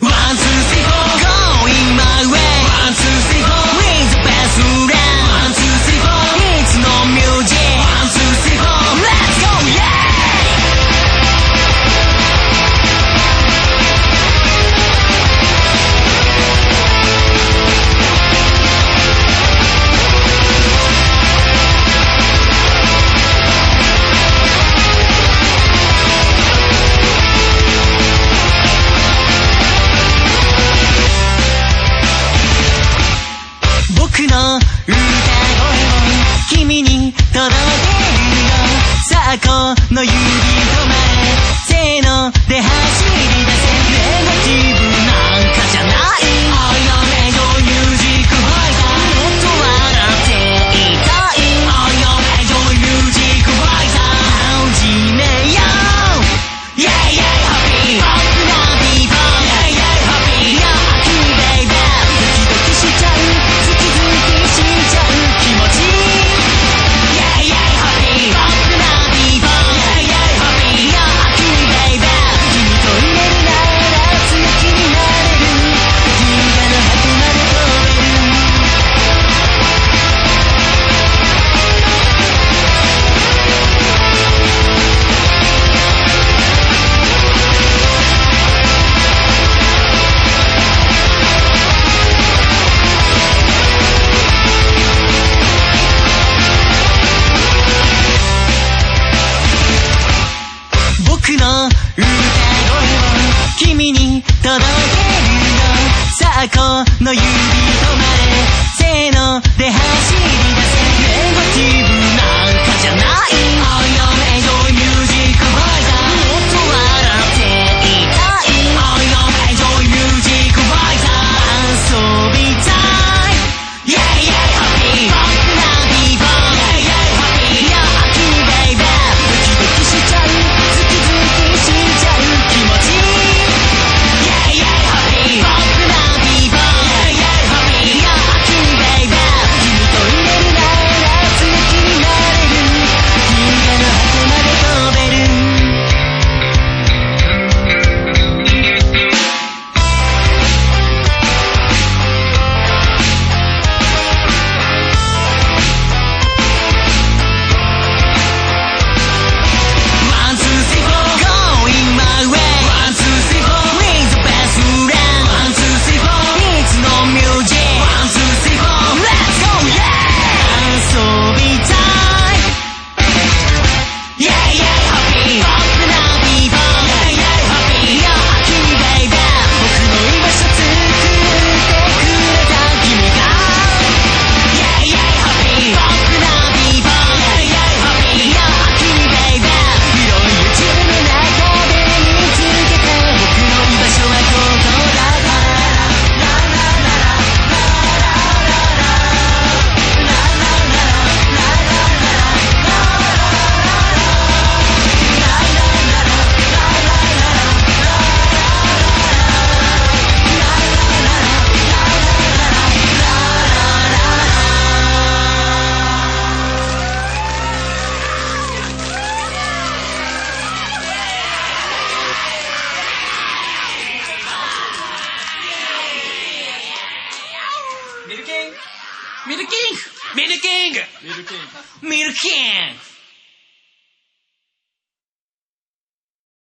Once like a 最高の夢 Milking! Milking! Milking! Milking!